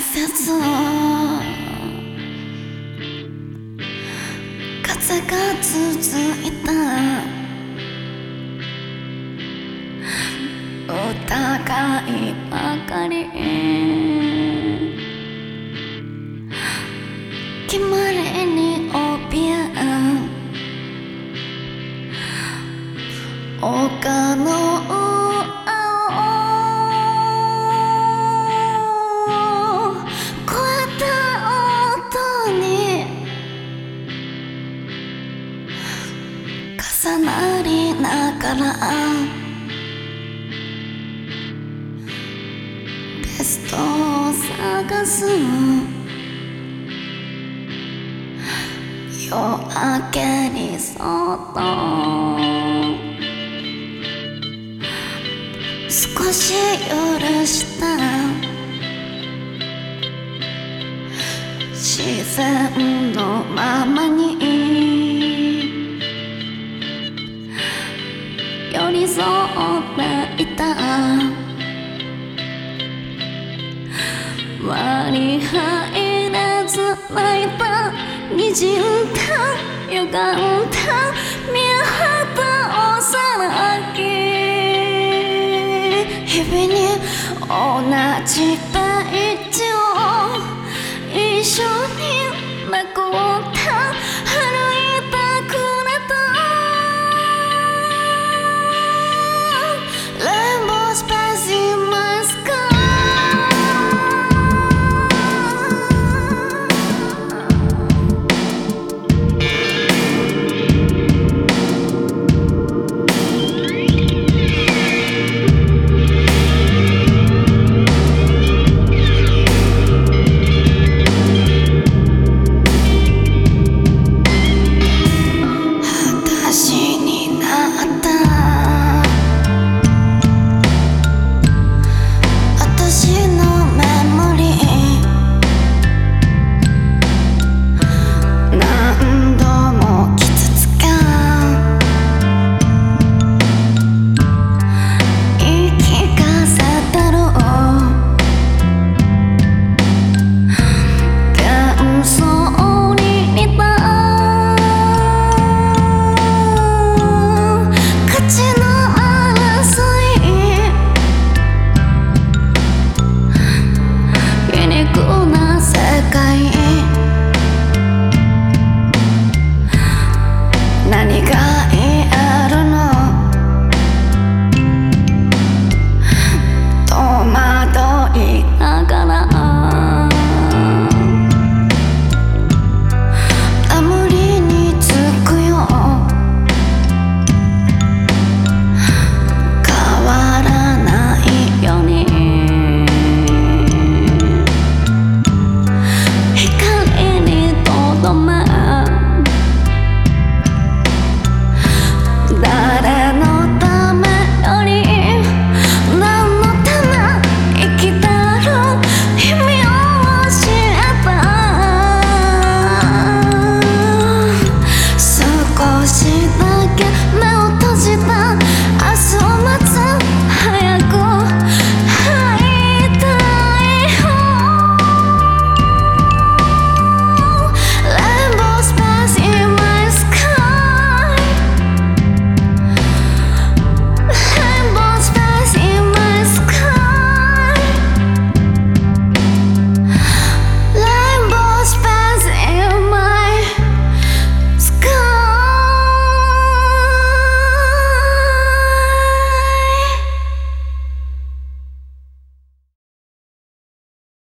せず風が続いた。疑いばかり決まりに怯え丘の重なりながら。ベストを探す夜明けにそっと。少し許した。自然のままに。寄り添っていた。割り入れず泣いたにじんだ歪んだ。見えた幼き日々に同じページを。一緒にめくって